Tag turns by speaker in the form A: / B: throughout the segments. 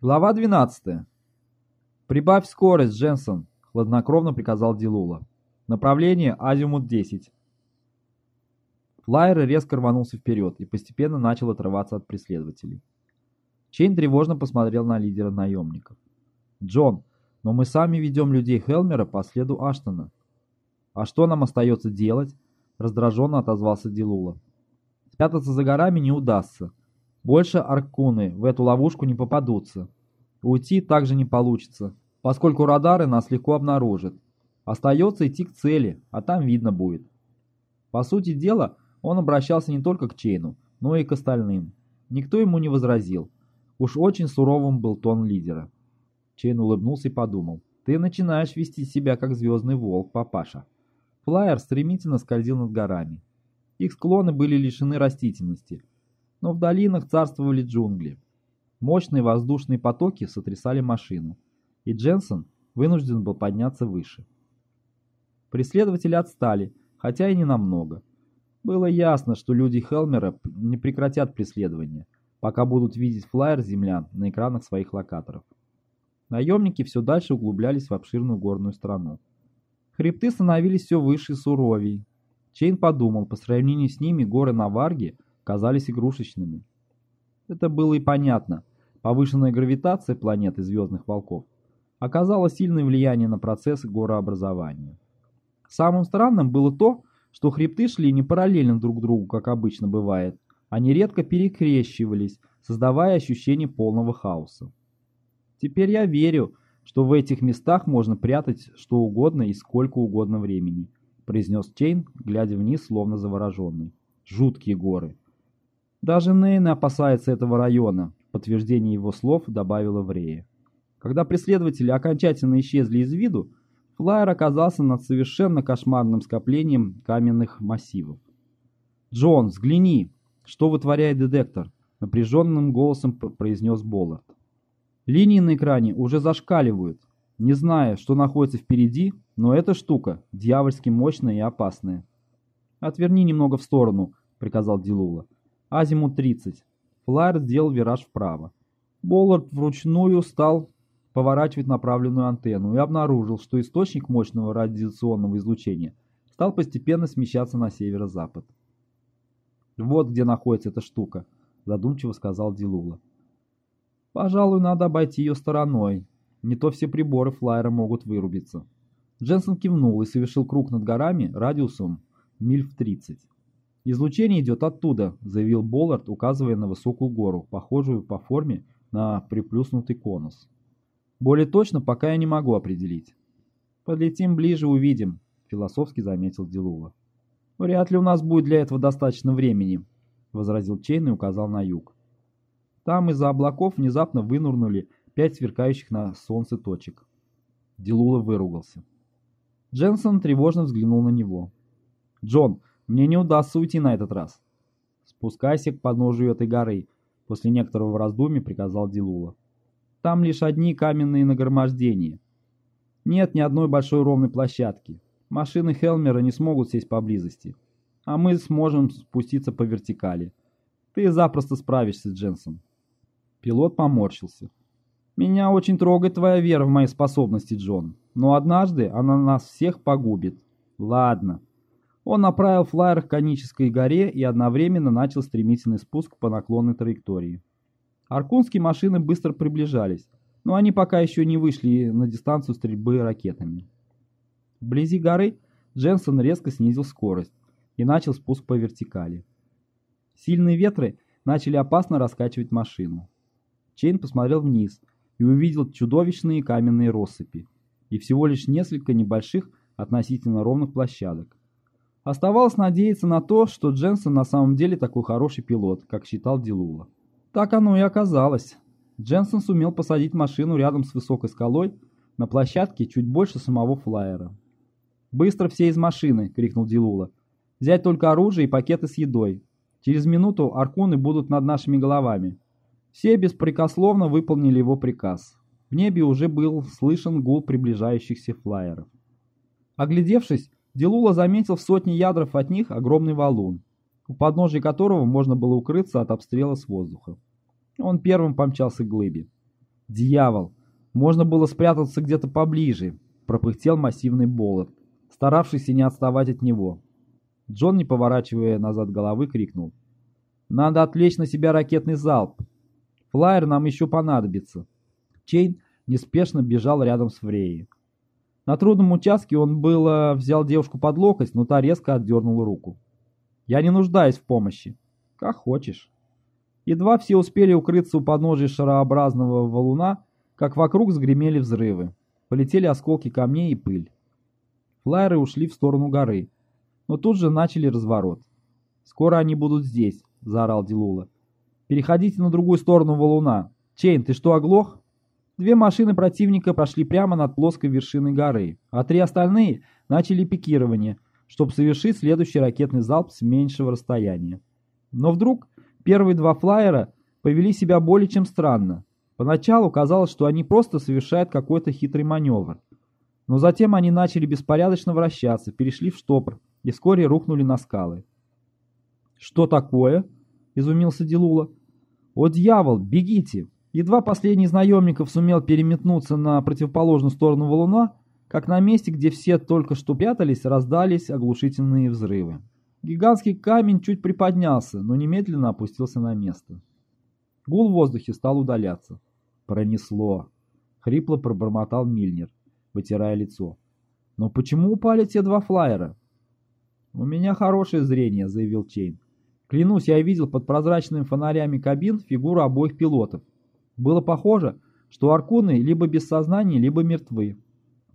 A: Глава 12. «Прибавь скорость, Дженсон», — хладнокровно приказал Дилула. «Направление Азимут-10». Флайер резко рванулся вперед и постепенно начал отрываться от преследователей. Чейн тревожно посмотрел на лидера наемников. «Джон, но мы сами ведем людей Хелмера по следу Аштона». «А что нам остается делать?» — раздраженно отозвался Дилула. «Спрятаться за горами не удастся. Больше аркуны в эту ловушку не попадутся. Уйти также не получится, поскольку радары нас легко обнаружат. Остается идти к цели, а там видно будет». По сути дела, он обращался не только к Чейну, но и к остальным. Никто ему не возразил. Уж очень суровым был тон лидера. Чейн улыбнулся и подумал. «Ты начинаешь вести себя как звездный волк, папаша». Флайер стремительно скользил над горами. Их склоны были лишены растительности, но в долинах царствовали джунгли. Мощные воздушные потоки сотрясали машину, и Дженсон вынужден был подняться выше. Преследователи отстали, хотя и не намного. Было ясно, что люди Хелмера не прекратят преследование, пока будут видеть флайер землян на экранах своих локаторов. Наемники все дальше углублялись в обширную горную страну. Хребты становились все выше и суровей. Чейн подумал, по сравнению с ними горы на Варге казались игрушечными. Это было и понятно. Повышенная гравитация планеты Звездных Волков оказала сильное влияние на процесс горообразования. Самым странным было то, что хребты шли не параллельно друг другу, как обычно бывает, они редко перекрещивались, создавая ощущение полного хаоса. Теперь я верю, что в этих местах можно прятать что угодно и сколько угодно времени, произнес Чейн, глядя вниз, словно завороженный. Жуткие горы. Даже Нейна опасается этого района, в подтверждение его слов добавила Врея. Когда преследователи окончательно исчезли из виду, флайер оказался над совершенно кошмарным скоплением каменных массивов. «Джон, взгляни, что вытворяет детектор?» — напряженным голосом произнес Боллард. Линии на экране уже зашкаливают, не зная, что находится впереди, но эта штука дьявольски мощная и опасная. «Отверни немного в сторону», — приказал Дилула. «Азимут 30». Флайер сделал вираж вправо. Боллард вручную стал поворачивать направленную антенну и обнаружил, что источник мощного радиационного излучения стал постепенно смещаться на северо-запад. «Вот где находится эта штука», — задумчиво сказал Дилула. Пожалуй, надо обойти ее стороной. Не то все приборы флайера могут вырубиться. Дженсен кивнул и совершил круг над горами радиусом миль в 30. «Излучение идет оттуда», — заявил Боллард, указывая на высокую гору, похожую по форме на приплюснутый конус. «Более точно пока я не могу определить». «Подлетим ближе, увидим», — философски заметил Дилула. «Вряд ли у нас будет для этого достаточно времени», — возразил Чейн и указал на юг. Там из-за облаков внезапно вынурнули пять сверкающих на солнце точек. Дилула выругался. Дженсон тревожно взглянул на него. «Джон, мне не удастся уйти на этот раз». «Спускайся к подножию этой горы», — после некоторого раздумья приказал Дилула. «Там лишь одни каменные нагромождения. Нет ни одной большой ровной площадки. Машины Хелмера не смогут сесть поблизости. А мы сможем спуститься по вертикали. Ты запросто справишься, Дженсон». Пилот поморщился. «Меня очень трогает твоя вера в мои способности, Джон, но однажды она нас всех погубит. Ладно». Он направил флайер к конической горе и одновременно начал стремительный спуск по наклонной траектории. Аркунские машины быстро приближались, но они пока еще не вышли на дистанцию стрельбы ракетами. Вблизи горы Дженсон резко снизил скорость и начал спуск по вертикали. Сильные ветры начали опасно раскачивать машину. Чейн посмотрел вниз и увидел чудовищные каменные россыпи и всего лишь несколько небольших относительно ровных площадок. Оставалось надеяться на то, что Дженсон на самом деле такой хороший пилот, как считал Дилула. Так оно и оказалось. Дженсон сумел посадить машину рядом с высокой скалой на площадке чуть больше самого флайера. «Быстро все из машины!» — крикнул Дилула. «Взять только оружие и пакеты с едой. Через минуту аркуны будут над нашими головами. Все беспрекословно выполнили его приказ. В небе уже был слышен гул приближающихся флайеров. Оглядевшись, Делула заметил в сотне ядров от них огромный валун, у подножия которого можно было укрыться от обстрела с воздуха. Он первым помчался к глыбе. «Дьявол! Можно было спрятаться где-то поближе», — пропыхтел массивный Боллард, старавшийся не отставать от него. Джон, не поворачивая назад головы, крикнул. «Надо отвлечь на себя ракетный залп. Флайер нам еще понадобится». Чейн неспешно бежал рядом с Фрейей. На трудном участке он было взял девушку под локоть, но та резко отдернула руку. «Я не нуждаюсь в помощи». «Как хочешь». Едва все успели укрыться у подножия шарообразного валуна, как вокруг загремели взрывы. Полетели осколки камней и пыль. Флайеры ушли в сторону горы, но тут же начали разворот. «Скоро они будут здесь», — заорал Дилула. «Переходите на другую сторону валуна. Чейн, ты что, оглох?» Две машины противника прошли прямо над плоской вершиной горы, а три остальные начали пикирование, чтобы совершить следующий ракетный залп с меньшего расстояния. Но вдруг Первые два флайера повели себя более чем странно. Поначалу казалось, что они просто совершают какой-то хитрый маневр. Но затем они начали беспорядочно вращаться, перешли в штопор и вскоре рухнули на скалы. «Что такое?» — изумился Дилула. «О, дьявол, бегите!» Едва последний из наемников сумел переметнуться на противоположную сторону валуна, как на месте, где все только что прятались, раздались оглушительные взрывы. Гигантский камень чуть приподнялся, но немедленно опустился на место. Гул в воздухе стал удаляться. Пронесло. Хрипло пробормотал Мильнер, вытирая лицо. Но почему упали те два флайера? У меня хорошее зрение, заявил Чейн. Клянусь, я видел под прозрачными фонарями кабин фигуру обоих пилотов. Было похоже, что аркуны либо без сознания, либо мертвы.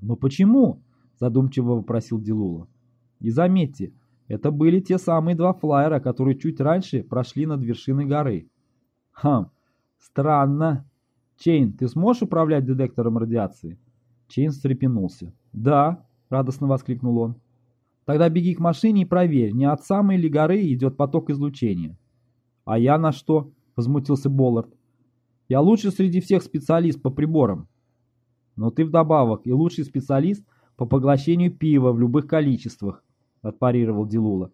A: Но почему? Задумчиво вопросил Дилула. И заметьте, это были те самые два флайера, которые чуть раньше прошли над вершиной горы. Хм, странно. Чейн, ты сможешь управлять детектором радиации? Чейн встрепенулся. Да, радостно воскликнул он. Тогда беги к машине и проверь, не от самой ли горы идет поток излучения. А я на что? Возмутился Боллард. Я лучший среди всех специалист по приборам. Но ты вдобавок и лучший специалист по поглощению пива в любых количествах, — отпарировал Дилула.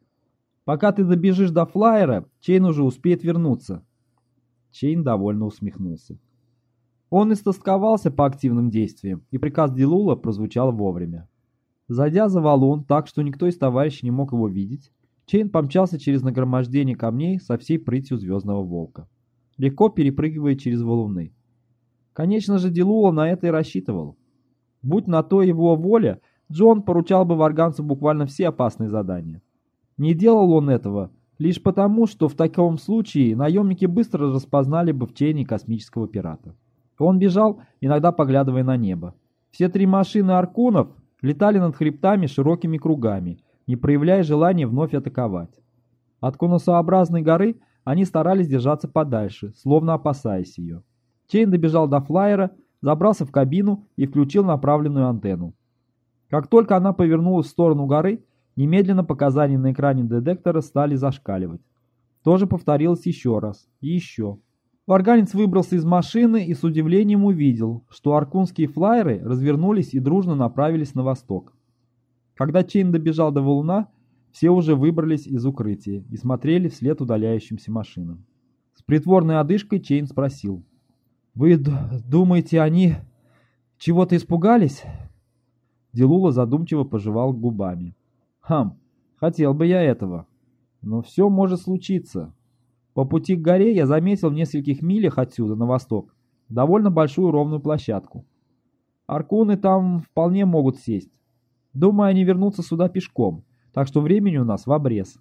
A: «Пока ты добежишь до флайера, Чейн уже успеет вернуться». Чейн довольно усмехнулся. Он истосковался по активным действиям, и приказ Дилула прозвучал вовремя. Зайдя за валун так, что никто из товарищей не мог его видеть, Чейн помчался через нагромождение камней со всей прытью Звездного Волка, легко перепрыгивая через валуны. Конечно же, Дилула на это и рассчитывал. Будь на то его воля, Джон поручал бы варганцу буквально все опасные задания. Не делал он этого лишь потому, что в таком случае наемники быстро распознали бы в тени космического пирата. Он бежал, иногда поглядывая на небо. Все три машины аркунов летали над хребтами широкими кругами, не проявляя желания вновь атаковать. От конусообразной горы они старались держаться подальше, словно опасаясь ее. Чейн добежал до флайера, забрался в кабину и включил направленную антенну. Как только она повернулась в сторону горы, немедленно показания на экране детектора стали зашкаливать. То же повторилось еще раз. И еще. Варганец выбрался из машины и с удивлением увидел, что аркунские флайеры развернулись и дружно направились на восток. Когда Чейн добежал до валуна, все уже выбрались из укрытия и смотрели вслед удаляющимся машинам. С притворной одышкой Чейн спросил. «Вы думаете, они чего-то испугались?» Дилула задумчиво пожевал губами. «Хм, хотел бы я этого. Но все может случиться. По пути к горе я заметил в нескольких милях отсюда, на восток, довольно большую ровную площадку. Аркуны там вполне могут сесть. Думаю, они вернутся сюда пешком, так что времени у нас в обрез».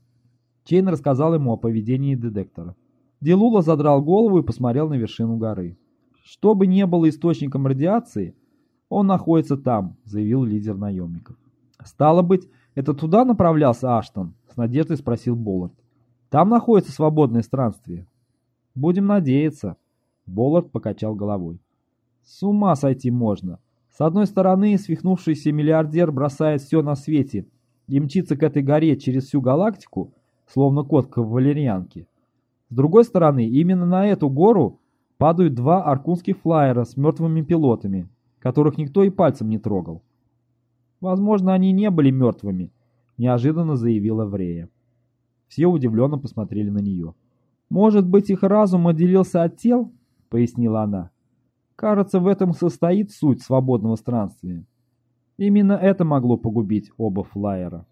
A: Чейн рассказал ему о поведении детектора. Делула задрал голову и посмотрел на вершину горы. Что бы ни было источником радиации, «Он находится там», — заявил лидер наемников. «Стало быть, это туда направлялся Аштон?» — с надеждой спросил Боллард. «Там находится свободное странствие». «Будем надеяться», — Боллард покачал головой. «С ума сойти можно. С одной стороны, свихнувшийся миллиардер бросает все на свете и мчится к этой горе через всю галактику, словно котка в валерьянке. С другой стороны, именно на эту гору падают два аркунских флайера с мертвыми пилотами, которых никто и пальцем не трогал. Возможно, они не были мертвыми, неожиданно заявила Врея. Все удивленно посмотрели на нее. «Может быть, их разум отделился от тел?» — пояснила она. Кажется, в этом состоит суть свободного странствия. Именно это могло погубить оба флайера.